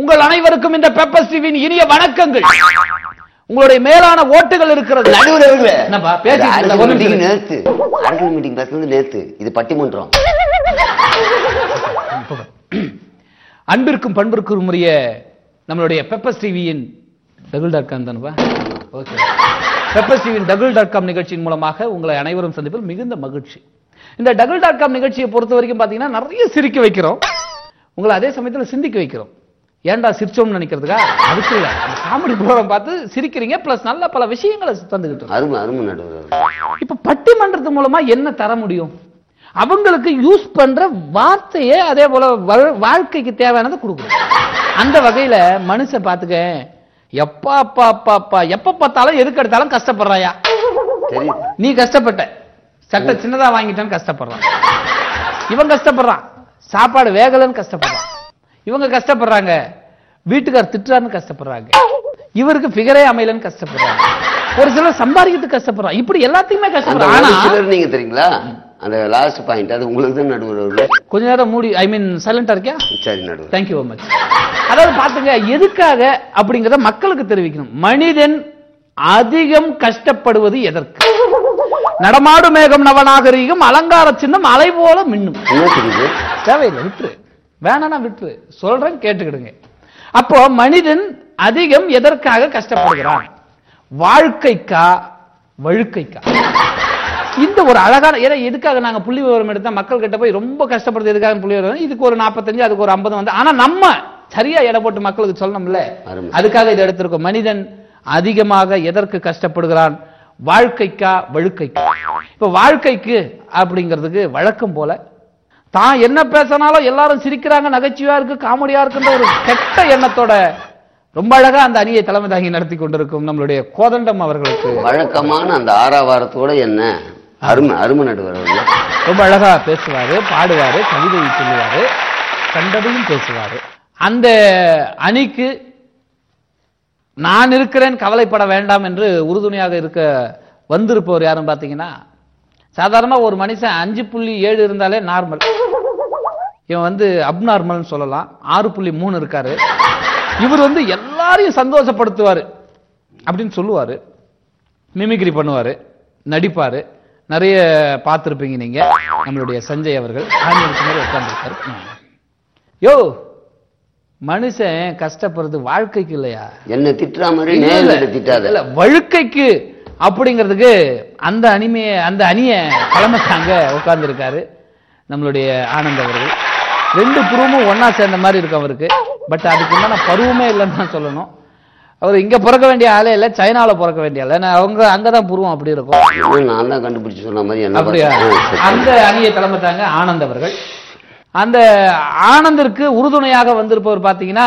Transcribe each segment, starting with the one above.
உங்கள் அனைவருக்கும் இந்த பெப்பர் டிவியின் இனிய வணக்கங்கள். உங்களுடைய மேலான ஓட்டுகள் இருக்கிறது. நிமிஷம். நேத்து. அரசியல் மீட்டிங் பேசுனது நேத்து. இது பட்டிமன்றம். அன்பிற்கும் பண்பிற்கும் உரிய நம்மளுடைய பெப்பர்ஸ் டிவியின் டபுள் டாட் காம் தானப்பா? ஓகே பெப்பர்ஸ் டிவியின் டபுள் டாட் காம் நிகழ்ச்சியின் மூலமாக உங்களை அனைவரும் சந்திப்பில் மிகுந்த மகிழ்ச்சி. இந்த டபுள் டாட் காம் நிகழ்ச்சியை பொறுத்த வரைக்கும் பார்த்தீங்கன்னா நிறைய சிரிக்க வைக்கிறோம். உங்களை அதே சமயத்தில் சிந்திக்க வைக்கிறோம். ஏன்டா சிரிச்சோம்னு நினைக்கிறதுக்கா? அதுக்கு இல்லை. காமெடி ப்ரோக்ராம் பார்த்து சிரிக்கிறீங்க ப்ளஸ் நல்ல பல விஷயங்களை இருக்கோம். அருமை அருமை நடுவர். இப்ப பட்டிமன்றத்து மூலமா என்ன தர முடியும்? அவங்களுக்கு யூஸ் பண்ற வார்த்தையே அதே போல வாழ்- வாழ்க்கைக்கு தேவையானதை கொடுக்கணும். அந்த வகையில மனுஷன் பாத்துக்க எப்பா அப்பா அப்பா அப்பா எப்ப பார்த்தாலும் எதுக்கு எடுத்தாலும் கஷ்டப்படுறாயா? நீ கஷ்டப்பட்ட. சட்டை சின்னதா வாங்கிட்டான்னு கஷ்டப்படுறான். இவன் கஷ்டப்படுறான். சாப்பாடு வேகலன்னு கஷ்டப்படுறான். இவங்க கஷ்டப்படுறாங்க. வீட்டுக்கார் திட்டுறான்னு கஷ்டப்படுறாங்க. இவருக்கு ஃபிகரே அமையலன்னு கஷ்டப்படுறாங்க. ஒரு சிலர் சம்பாதிக்கிறதுக்கு கஷ்டப்படுறான் இப்படி எல்லாத்தையுமே சிலர் நீங்க தெரியுங்களா? அந்த லாஸ்ட் பாயிண்ட் அது உங்களுக்கு தான் நடுவர் கொஞ்ச நேரம் மூடி ஐ மீன் சைலண்டா இருக்கியா? சரி நடுவர். தேங்க்யூ வெரி மச் அதாவது பாத்துங்க எதுக்காக அப்படிங்கறத மக்களுக்கு தெரிவிக்கணும். மனிதன் அதிகம் கஷ்டப்படுவது எதற்கு? நடமாடு மேகம் நவநாகரீகம் அலங்கார சின்னம் அலை போல மின்னும். தேவையில்லை விட்டுரு. வேணானா விட்டுரு. சொல்றேன் கேட்டுக்கிடுங்க. அப்போ மனிதன் அதிகம் எதற்காக கஷ்டப்படுகிறான்? வாழ்க்கைக்கா வழுக்கைக்கா? இந்த ஒரு அழகான ஏன்னா எதுக்காக நாங்க புள்ளி விவரம் எடுத்தா மக்கள் கிட்ட போய் ரொம்ப கஷ்டப்படுறது எதுக்காக புள்ளி விவரம்? இதுக்கு ஒரு நாற்பத்தஞ்சு அதுக்கு ஒரு ஐம்பது வந்து ஆனா நம்ம சரியா எடை போட்டு மக்களுக்கு சொல்லணும்ல. அதுக்காக இதை எடுத்திருக்கோம். மனிதன் அதிகமாக எதற்கு கஷ்டப்படுகிறான்? வாழ்க்கைக்கா வழுக்கைக்கா? இப்ப வாழ்க்கைக்கு அப்படிங்கிறதுக்கு வழக்கம் போல தான் என்ன பேசினாலும் எல்லாரும் சிரிக்கிறாங்க நகைச்சுவையா இருக்கு காமெடியா இருக்குன்ற ஒரு கெட்ட எண்ணத்தோட ரொம்ப அழகா அந்த அணியை தலைமை தாங்கி நடத்தி கொண்டிருக்கும் நம்மளுடைய கோதண்டம் அவர்களுக்கு. வழக்கமான அந்த ஆறாவாரத்தோட என்ன? அருமை அருமை நடுவர் ரொம்ப அழகா பேசுவாரு பாடுவாரு கவிதை சொல்லுவாரு கண்டதையும் பேசுவாரு. அந்த அணிக்கு நான் இருக்கிறேன் கவலைப்பட வேண்டாம் என்று உறுதுணையாக இருக்க வந்திருப்பவர் யாரும் பார்த்தீங்கன்னா சாதாரணமா ஒரு மனுஷன் அஞ்சு புள்ளி ஏழு இருந்தாலே நார்மல் இவன் வந்து அப்நார்மல்னு சொல்லலாம். ஆறு புள்ளி மூணு இருக்காரு. இவர் வந்து எல்லாரையும் சந்தோஷப்படுத்துவாரு. அப்படின்னு சொல்லுவாரு. மிமிக்ரி பண்ணுவாரு. நடிப்பாரு. நிறைய பார்த்துருப்பீங்க நீங்க. நம்மளுடைய சஞ்சய் அவர்கள். ஆங்கிலத்து மாதிரி உட்காந்துருக்காரு யோ மனுஷன் கஷ்டப்படுறது வாழ்க்கைக்கு இல்லையா? என்ன திட்டுற மாதிரி இல்ல, வழுக்கைக்கு அப்படிங்கிறதுக்கு அந்த அணிமைய அந்த அணிய தாங்க உட்கார்ந்துருக்காரு நம்மளுடைய ஆனந்த் அவர்கள். ரெண்டு புருவமும் ஒண்ணா சேர்ந்த மாதிரி இருக்கு அவருக்கு. பட் அதுக்கு உண்டான பருவமே இல்லைன்னு தான் சொல்லணும். அவர் இங்க பிறக்க வேண்டிய ஆளே இல்ல சைனால பிறக்க வேண்டிய ஆளு. ஏன்னா அவங்க அங்கதான் புருவம் அப்படி இருக்கும். என்ன நான் தான் கண்டுபிடிச்சு சொன்ன மாதிரி என்ன அப்படியா. அந்த அணியை தாங்க ஆனந்த் அவர்கள். அந்த ஆனந்திற்கு உறுதுணையாக வந்திருப்பவர் பாத்தீங்கன்னா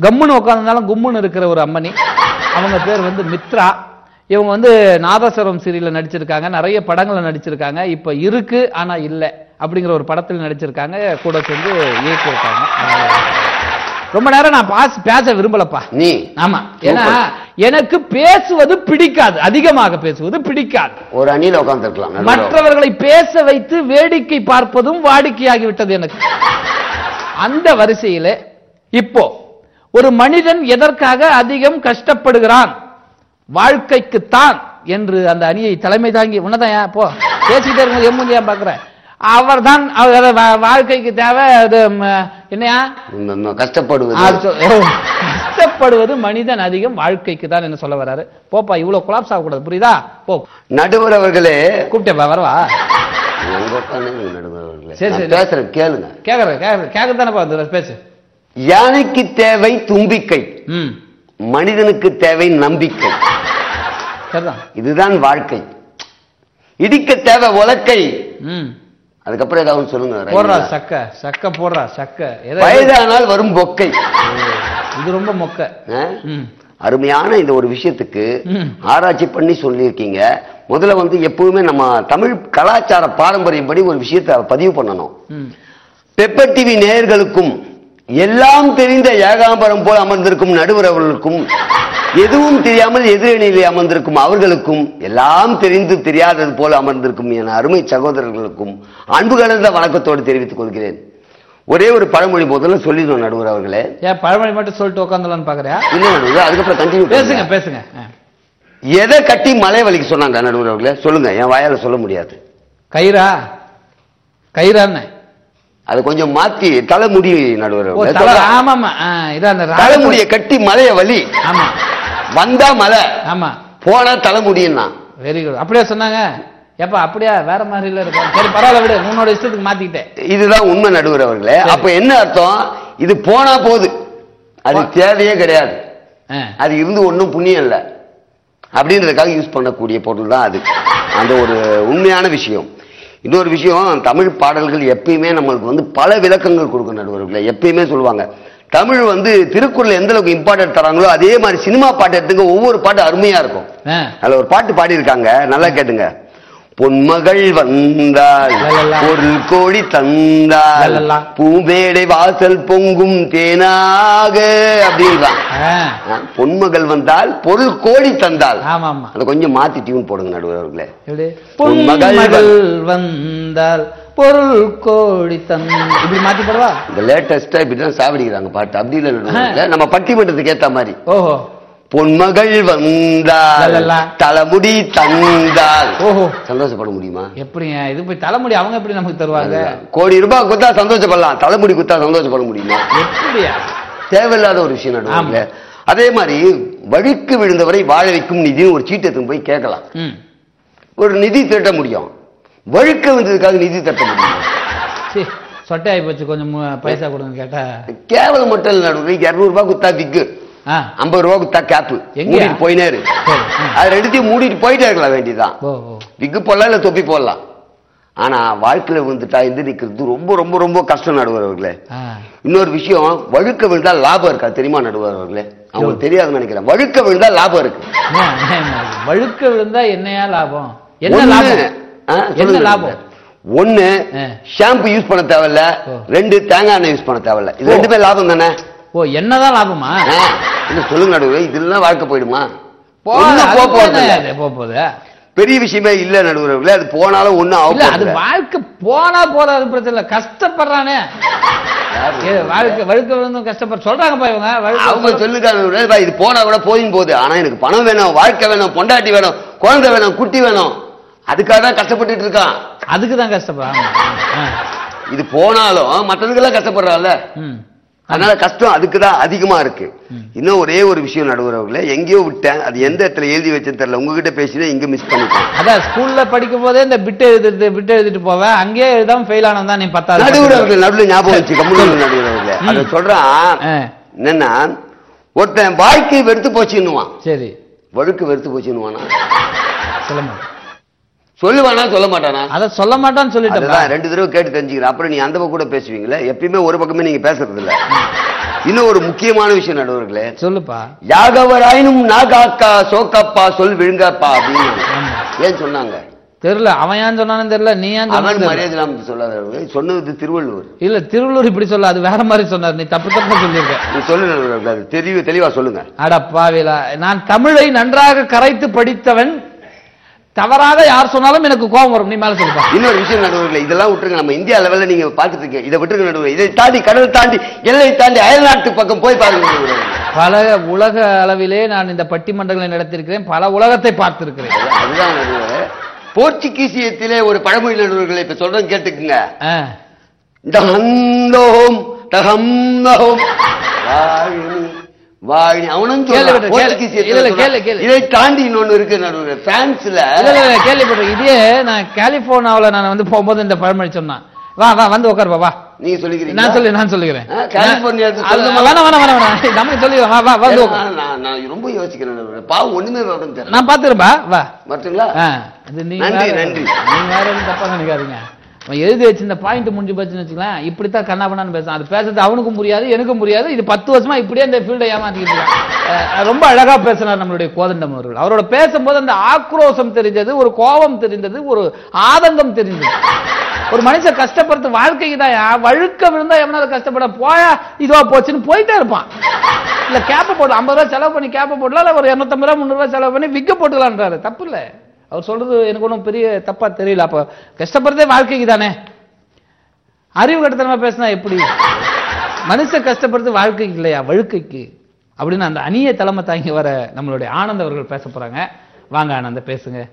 கம்முன்னு உட்கார்ந்தாலும் கும்முன்னு இருக்கிற ஒரு அம்மணி. அவங்க பேர் வந்து மித்ரா. இவங்க வந்து நாதஸ்வரம் சீரியல்ல நடிச்சிருக்காங்க. நிறைய படங்கள்ல நடிச்சிருக்காங்க. இப்ப இருக்கு ஆனா இல்ல. அப்படிங்கிற ஒரு படத்தில் நடிச்சிருக்காங்க. கூட சேர்ந்து இயக்கியிருக்காங்க. ரொம்ப நேரம் நான் பாஸ் பேச விரும்பலப்பா. நீ? ஆமா. ஏன்னா எனக்கு பேசுவது பிடிக்காது. அதிகமாக பேசுவது பிடிக்காது. ஒரு அணியில உட்காந்துருக்கலாம் மற்றவர்களை பேச வைத்து வேடிக்கை பார்ப்பதும் வாடிக்கையாகிவிட்டது எனக்கு. அந்த வரிசையில இப்போ ஒரு மனிதன் எதற்காக அதிகம் கஷ்டப்படுகிறான்? வாழ்க்கைக்குத்தான் என்று அந்த அணியை தலைமை தாங்கி உன்னதான் போ. பேசிக்கிட்டே இருக்கும் எம்முந்தியா பாக்குற அவர் தான் வாழ்க்கைக்கு தேவை அது என்னையா? கஷ்டப்படுவது. கஷ்டப்படுவது மனிதன் அதிகம் வாழ்க்கைக்கு தான் என்ன சொல்ல வராரு. போப்பா இவ்வளவு கொலாப்ஸ் ஆகக்கூடாது. புரியுதா? போ. நடுவர் அவர்களே கூப்பிட்டேப்பா வரவா கேளுங்க. கேக்குற கேக்குற வந்து பேசு. யானைக்கு தேவை தும்பிக்கை. ம். மனிதனுக்கு தேவை நம்பிக்கை. இதுதான் வாழ்க்கை. இடிக்க தேவை உலக்கை. ம். அதுக்கப்புறம் ஏதாவது சொல்லுங்க போடுறா? சக்க சக்க போடுறா சக்க. வயதானால் வரும் பொக்கை. இது ரொம்ப மொக்க. அருமையான இந்த ஒரு விஷயத்துக்கு. ஆராய்ச்சி பண்ணி சொல்லியிருக்கீங்க. முதல்ல வந்து எப்பவுமே நம்ம தமிழ் கலாச்சார பாரம்பரியப்படி ஒரு விஷயத்தை பதிவு பண்ணணும். பெப்பர் டிவி நேயர்களுக்கும் எல்லாம் தெரிந்த ஏகாம்பரம் போல் அமர்ந்திருக்கும் நடுவர் அவர்களுக்கும் எதுவும் தெரியாமல் எதிரணியிலே அமர்ந்திருக்கும் அவர்களுக்கும் எல்லாம் தெரிந்து தெரியாதது போல அமர்ந்திருக்கும் என அருமை சகோதரர்களுக்கும் அன்பு கலந்த வணக்கத்தோடு தெரிவித்துக் கொள்கிறேன். ஒரே ஒரு பழமொழி முதல்ல சொல்லிடுவோம் நடுவர் அவர்களே. ஏன் பழமொழி மட்டும் சொல்லிட்டு உட்காந்துலான்னு இல்ல நடுவர் அதுக்கப்புறம் கண்டினியூ பேசுங்க பேசுங்க. எதை கட்டி மலை வலிக்க சொன்னாங்க நடுவர் அவர்களே? சொல்லுங்க என் வாயால சொல்ல முடியாது. கயிறா? கயிறான்னு. அதை கொஞ்சம் மாத்தி தலைமுடி நடுவர் ஓ அவர்களே. தலை சொல்றேன். ஆமாமா ஆ, இதான் தலைமுடியை கட்டி மலைய வலி. ஆமா. வந்தா மலை ஆமா. போனா தலைமுடின்னா. வெரி குட் அப்படியே சொன்னாங்க. ஏப்பா அப்படியா? வேற மாதிரி இல்ல இருக்கும் சரி பரவாயில்ல விடு. உன்னோட இஷ்டத்துக்கு மாத்திக்கிட்டேன். இதுதான் உண்மை நடுவர் அவர்களே. அப்ப என்ன அர்த்தம்? இது போனா போகுது அது தேவையே கிடையாது. அது இருந்து ஒண்ணும் புண்ணியம் இல்ல. அப்படின்றதுக்காக யூஸ் பண்ணக்கூடிய பொருள் தான் அது. அந்த ஒரு உண்மையான விஷயம். இன்னொரு விஷயம் தமிழ் பாடல்கள் எப்பயுமே நம்மளுக்கு வந்து பல விளக்கங்கள் கொடுக்கும் நடுவர்களே. எப்பயுமே சொல்லுவாங்க தமிழ் வந்து திருக்குறள் எந்த அளவுக்கு இம்பார்ட்டன்ட் தராங்களோ அதே மாதிரி சினிமா பாட்டு எடுத்துங்க ஒவ்வொரு பாட்டு அருமையா இருக்கும். அதுல ஒரு பாட்டு பாடியிருக்காங்க. நல்லா கேட்டுங்க. பொன்மகள் வந்தாள் லலலா. பொருள் கோடி தந்தாள் லலலா. பூமேடை வாசல் பொங்கும் தேனாக அப்படின்றான் பொன்மகள் வந்தால் பொருள் கோடி ஆமா ஆமா அதை கொஞ்சம் மாத்தி டியூன் போடுங்க நடுவர் அவர்களே. எப்படி? பொன்மகள் பொன்மகள் வந்தால் பொருள் கோடி தந்த இப்படி மாத்தி போடுவா? இந்த லேட்டஸ்டா இப்படிதான் சாவடிக்கிறாங்க பாட்டு. அப்படி இல்ல. நம்ம பட்டிமன்றத்துக்கு ஏத்த மாதிரி. ஓஹோ. பொன்மகள் வந்தாள் லலலா. தலைமுடி தந்தாள் ஓஹோ. சந்தோஷப்பட முடியுமா? எப்படிங்க இது போய் தலைமுடி அவங்க எப்படி நமக்கு தருவாங்க? கோடி ரூபாய் குத்தா சந்தோஷப்படலாம். தலைமுடி குத்தா சந்தோஷப்பட முடியுமா? எப்படியா? தேவையில்லாத ஒரு விஷயம் நடுவாங்க அதே மாதிரி வழிக்கு விழுந்தவரை வாழ வைக்கும் நிதின்னு ஒரு சீட்டு எடுத்துன்னு போய் கேட்கலாம். ஒரு நிதி திரட்ட முடியும். வழுக்க வந்ததுக்காக நிதி திரட்ட முடியும் சொட்டையாகி போச்சு கொஞ்சம் பைசா கொடுங்க கேட்டா. கேவலம் மட்டும் இல்லை நடுவில். இருநூறு ரூபாய் குத்தா விக்கு ஆ. ஐம்பது ரூபாய் குத்தா கேப்பு? மூடிட்டு போயினே இரு சரி. ம். அது ரெண்டுத்தையும் மூடிட்டு போயிட்டே இருக்கலாம் ஓ விக்கு போடலாம் இல்ல தொப்பி போடலாம்? ஆனா வாழ்க்கையில வந்துட்டா எந்த நிக்கிறது ரொம்ப ரொம்ப ரொம்ப கஷ்டம் நடுவர் அவர்களே ஆ. இன்னொரு விஷயம் வழுக்க விழுந்தா லாபம் இருக்கா? தெரியுமா நடுவர் அவர்களே அவங்களுக்கு தெரியாதுன்னு நினைக்கிறேன். வழுக்க விழுந்தா லாபம் இருக்கு. வழுக்க விழுந்தா என்னையா லாபம்? என்ன லாபம்? என்ன லாபம்? ஒண்ணு ஆ. ஷாம்பு யூஸ் பண்ண தேவையில்ல. ரெண்டு தேங்காய் எண்ணெய் யூஸ் பண்ண தேவையில்ல. இது. ரெண்டுமே லாபம் தானே? ஓ என்னதான் லாபமா? இல்ல சொல்லுங்க நடுவர் இதெல்லாம் வாழ்க்கை போயிடுமா? போறது போகுது. பெரிய விஷயமே இல்ல நடுவர் அது போனாலும் ஒண்ணும் இல்ல அது ஆகும் வாழ்க்கை போனா போற அது பிரச்சனை இல்ல. கஷ்டப்படுறானே. வாழ்க்கை வழுக்க விழுந்தும் கஷ்டப்பட சொல்றாங்கப்பா இவங்க அவங்க சொல்லுங்க நடுவரே, "பா, இது போனா கூட போயின் போகுது ஆனா எனக்கு பணம் வேணும் வாழ்க்கை வேணும் பொண்டாட்டி வேணும் குழந்தை வேணும் குட்டி வேணும். அதுக்காக தான் கஷ்டப்பட்டுட்டு இருக்கான். அதுக்கு தான் கஷ்டப்படுறாங்க ஆ. இது போனாலும் மற்றதுக்கெல்லாம் கஷ்டப்படுறான்ல. அதனால கஷ்டம் அதுக்கு தான் அதிகமா இருக்கு. இன்னும் ஒரே ஒரு விஷயம் நடுவரவர்களே எங்கேயோ விட்டேன் அது எந்த இடத்துல எழுதி வச்சேன்னு தெரியல. உங்ககிட்ட பேசினா இங்க மிஸ் பண்ணிட்டேன். அதான் ஸ்கூல்ல படிக்கும் போதே இந்த பிட் எழுதிட்டு பிட் எழுதிட்டு போவேன். அங்கேயே எழுதாம ஃபெயில் ஆனவன் தான் நீ பத்தாவது நடுவரவர்கள் நடுவில் ஞாபகம் வச்சு கம்முனு நடுவரவர்களே ம். அதை சொல்றான் என்னன்னா ஒருத்தன் வாழ்க்கை வெறுத்து போச்சுன்னுவான். சரி. வழுக்கு வெறுத்து போச்சுன்னுவானா? சொல்ல மாட்டேன் சொல்லுவானா சொல்ல மாட்டானா? அத சொல்ல மாட்டான்னு சொல்லிட்டேன் ரெண்டு தடவை கேட்டு தெரிஞ்சுக்கிறேன். அப்புறம் நீ அந்த பக்கம் கூட பேசுவீங்களே? எப்பயுமே ஒரு பக்கமே நீங்க பேசுறது இல்ல. இன்னும் ஒரு முக்கியமான விஷயம் நடுவர்களே. சொல்லுப்பா. யாகவராயினும் நாகாக்கா சோக்காப்பா சொல் விழுங்கப்பா அப்படின்னு. ஏன் சொன்னாங்க? தெரியல அவன் ஏன் சொன்னான்னு தெரியல நீ ஏன் அவன். மரியாதை இல்லாம சொல்லாத சொன்னது திருவள்ளுவர். இல்ல திருவள்ளூர் இப்படி சொல்ல அது வேற மாதிரி சொன்னார். நீ தப்பு தப்பு சொல்லியிருக்க. நீ சொல்லு தெளிவு தெளிவா சொல்லுங்க. அட பாவிலா நான் தமிழை நன்றாக கரைத்து படித்தவன் தவறாக யார் சொன்னாலும் எனக்கு கோபம் வரும். நீ மேல சொல்லுப்பா இன்னொரு விஷயம் நடுவர்களே இதெல்லாம் விட்டுருங்க. நம்ம இந்தியா லெவல்ல நீங்க பாத்துட்டு இருக்கீங்க. இதை விட்டுருங்க நடுவர் இதை தாண்டி கடல் தாண்டி எல்லை தாண்டி அயல்நாட்டு பக்கம் போய் பாருங்க. பல உலக அளவிலே நான் இந்த பட்டிமன்றங்களை நடத்தியிருக்கிறேன். பல உலகத்தை பார்த்திருக்கிறேன். அதுதான் போர்ச்சுகீசியத்திலே ஒரு பழமொழி நடுவர்களை இப்ப சொல்றேன் கேட்டுக்குங்க. தகந்தோம் வாழினி வாழினி அவனும். இதை தாண்டி இன்னொன்னு இருக்கு பிரான்ஸ்ல கேள்விப்பட்டேன் இதே நான் கலிபோர்னியாவுல நான் வந்து போகும்போது இந்த பழமொழி சொன்னான் வா வா வந்து உட்காருப்பா வா நீங்க சொல்லிக்கிறீங்க நான் சொல்லி நான் சொல்லுகிறேன் ஆ, கலிபோர்னியாவுக்கு அது சொல்ல- வேணாம் வேணாம் வேணாம் நமக்கு சொல்லிடுறேன் வா வா வந்து உட்காரு. நான் ரொம்ப யோசிக்கிறேன். பாவம் ஒண்ணுமே நான் பாத்துருப்பா வா நீங்க நன்றி, நன்றி. நீங்க தப்பா நினைக்காதீங்க. அவன் எழுதி வச்சிருந்த பாயிண்ட் முடிஞ்சு போச்சுன்னு வச்சுக்கலாம் இப்படித்தான் கண்ணாபண்ணான்னு பேசுறான் அது பேசுறது அவனுக்கும் புரியாது எனக்கும் புரியாது. இது பத்து வருஷமா இப்படியே இந்த ஃபீல்டை ஏமாத்திக்கிட்டு ரொம்ப அழகா பேசினார் நம்மளுடைய கோதண்டம் அவர்கள். அவரோட பேசும்போது அந்த ஆக்ரோஷம் தெரிஞ்சது ஒரு கோபம் தெரிந்தது ஒரு ஆதங்கம் தெரிஞ்சது. ஒரு மனுஷன் கஷ்டப்படுறது வாழ்க்கைக்கு தான் வழுக்க விழுந்தா எவனாவது கஷ்டப்பட போயா இதுவா போச்சுன்னு போயிட்டே இருப்பான். இல்ல கேப்ப போடலாம் ஐம்பது ரூபாய் செலவு பண்ணி கேப்ப போடலாம் இல்ல ஒரு இருநூத்தம்பது ரூபாய் முந்நூறு ரூபாய் செலவு பண்ணி விக்க போட்டுக்கலான்றாரு தப்பு இல்லை. அவர் சொல்றது எனக்கு ஒன்றும் பெரிய தப்பா தெரியல. அப்ப கஷ்டப்படுறதே வாழ்க்கைக்கு தானே? அறிவு கட்டத்தனமா பேசினா எப்படி? மனுஷ கஷ்டப்படுறது வாழ்க்கைக்கு இல்லையா? வழுக்கைக்கு. அப்படின்னு அந்த அணிய தலைமை தாங்கி வர நம்மளுடைய ஆனந்த் அவர்கள் பேச போறாங்க. வாங்க ஆனந்த பேசுங்க.